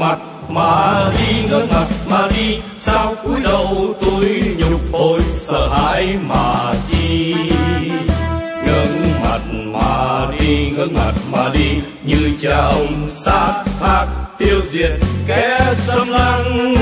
mặt, mà đi ngỡ ngặt mà đi sao cúi đầu, tôi nhục ôi, sợ hãi mà chi. Ngẩng mặt mà đi ngỡ ngặt mà đi, như cha ông sát phạt tiêu diệt kẻ xâm lăng.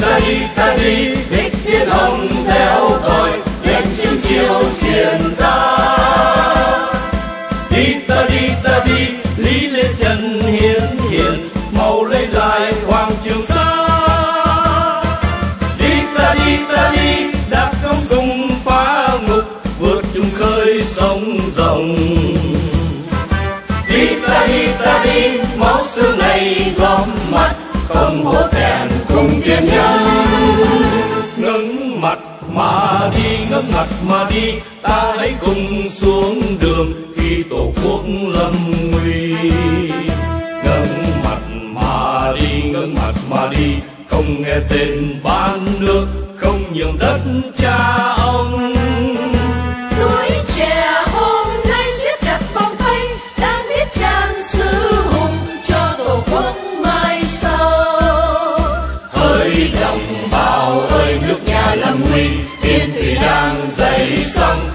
Đi ta đi ta đi đích thiên hồng theo tôi lên chiếu chiếu truyền ta. Đi ta đi ta đi, lý lê trần hiến hiền màu lấy lại hoàng trường sa. Đi ta đi ta đi, đạp công cùng phá ngục, vượt chung khơi sông rộng mặt, mà đi ngước mặt, mà đi, ta hãy cùng xuống đường khi tổ quốc lâm nguy. Ngẩng mặt, mà đi ngẩng mặt, mà đi, không nghe tên ban nước, không nhường đất cha ông. dần dậy sóng